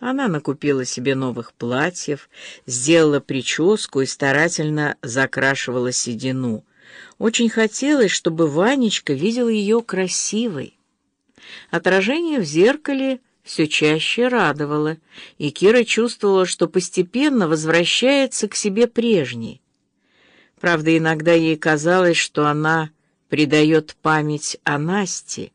Она накупила себе новых платьев, сделала прическу и старательно закрашивала седину. Очень хотелось, чтобы Ванечка видел ее красивой. Отражение в зеркале все чаще радовало, и Кира чувствовала, что постепенно возвращается к себе прежней. Правда, иногда ей казалось, что она предает память о Насте,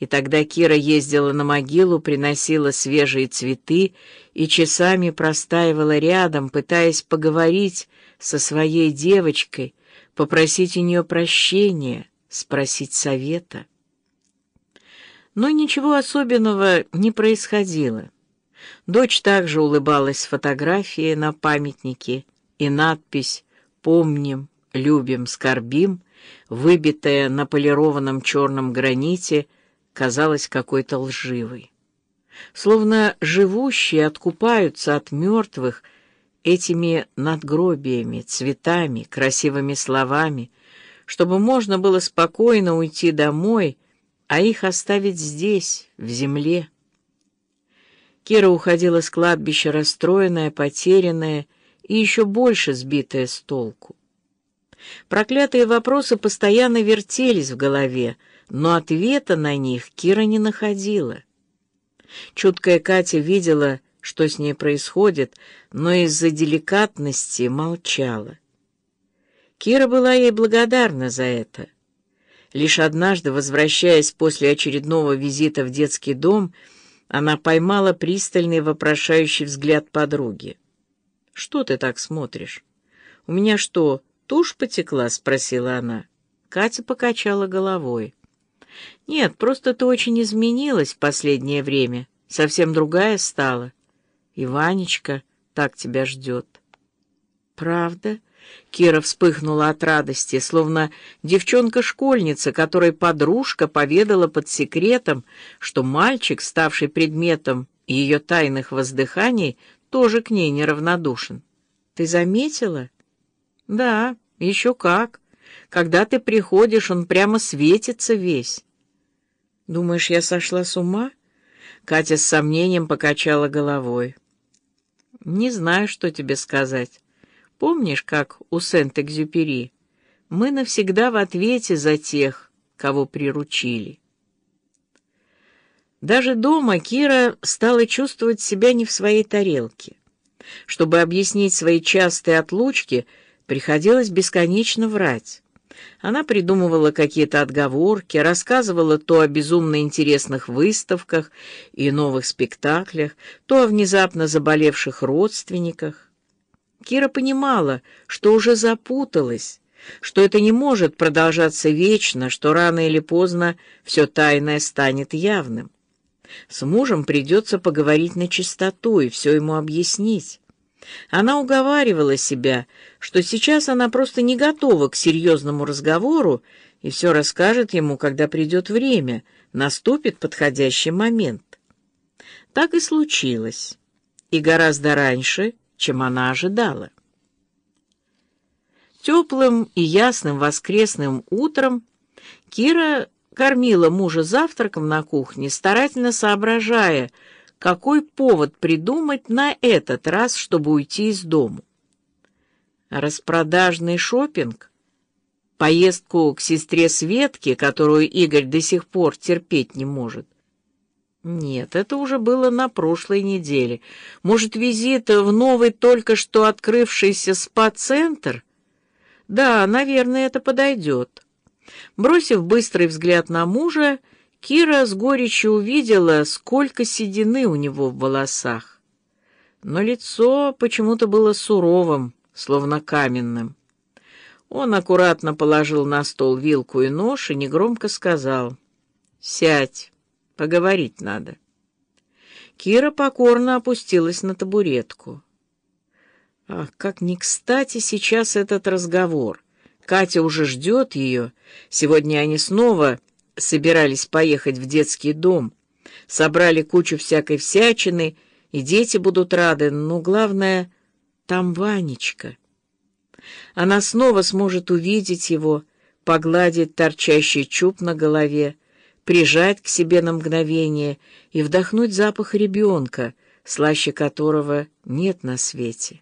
и тогда Кира ездила на могилу, приносила свежие цветы и часами простаивала рядом, пытаясь поговорить со своей девочкой, попросить у нее прощения, спросить совета. Но ничего особенного не происходило. Дочь также улыбалась с фотографией на памятнике, и надпись «Помним, любим, скорбим», выбитая на полированном черном граните, казалась какой-то лживой. Словно живущие откупаются от мертвых этими надгробиями, цветами, красивыми словами, чтобы можно было спокойно уйти домой — а их оставить здесь, в земле. Кира уходила с кладбища расстроенная, потерянная и еще больше сбитая с толку. Проклятые вопросы постоянно вертелись в голове, но ответа на них Кира не находила. Чуткая Катя видела, что с ней происходит, но из-за деликатности молчала. Кира была ей благодарна за это. Лишь однажды, возвращаясь после очередного визита в детский дом, она поймала пристальный вопрошающий взгляд подруги. «Что ты так смотришь? У меня что, тушь потекла?» — спросила она. Катя покачала головой. «Нет, просто ты очень изменилась в последнее время. Совсем другая стала. И Ванечка так тебя ждет». «Правда?» Кира вспыхнула от радости, словно девчонка-школьница, которой подружка поведала под секретом, что мальчик, ставший предметом ее тайных воздыханий, тоже к ней неравнодушен. «Ты заметила?» «Да, еще как. Когда ты приходишь, он прямо светится весь». «Думаешь, я сошла с ума?» Катя с сомнением покачала головой. «Не знаю, что тебе сказать». Помнишь, как у Сент-Экзюпери? Мы навсегда в ответе за тех, кого приручили. Даже дома Кира стала чувствовать себя не в своей тарелке. Чтобы объяснить свои частые отлучки, приходилось бесконечно врать. Она придумывала какие-то отговорки, рассказывала то о безумно интересных выставках и новых спектаклях, то о внезапно заболевших родственниках. Кира понимала, что уже запуталась, что это не может продолжаться вечно, что рано или поздно все тайное станет явным. С мужем придется поговорить на чистоту и все ему объяснить. Она уговаривала себя, что сейчас она просто не готова к серьезному разговору и все расскажет ему, когда придет время, наступит подходящий момент. Так и случилось. И гораздо раньше, чем она ожидала. Теплым и ясным воскресным утром Кира кормила мужа завтраком на кухне, старательно соображая, какой повод придумать на этот раз, чтобы уйти из дому. Распродажный шопинг, поездку к сестре Светке, которую Игорь до сих пор терпеть не может, нет, это уже было на прошлой неделе. Может, визит в новый только что открывшийся спа-центр? Да, наверное, это подойдет. Бросив быстрый взгляд на мужа, Кира с горечью увидела, сколько седины у него в волосах. Но лицо почему-то было суровым, словно каменным. Он аккуратно положил на стол вилку и нож и негромко сказал «Сядь». Поговорить надо. Кира покорно опустилась на табуретку. Ах, как не кстати сейчас этот разговор. Катя уже ждет ее. Сегодня они снова собирались поехать в детский дом. Собрали кучу всякой всячины, и дети будут рады, но главное — там Ванечка. Она снова сможет увидеть его, погладить торчащий чуб на голове, прижать к себе на мгновение и вдохнуть запах ребенка, слаще которого нет на свете.